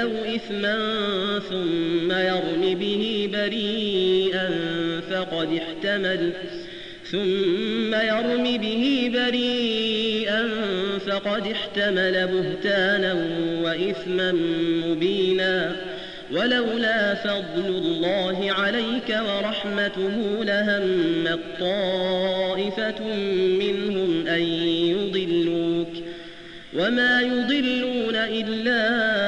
أو إثما ثم يرم به بريئا فقد احتمل ثم يرم به بريئا فقد احتمل بهتانا وإثما مبينا ولولا فضل الله عليك ورحمته لهم طائفة منهم أن يضلوك وما يضلون إلا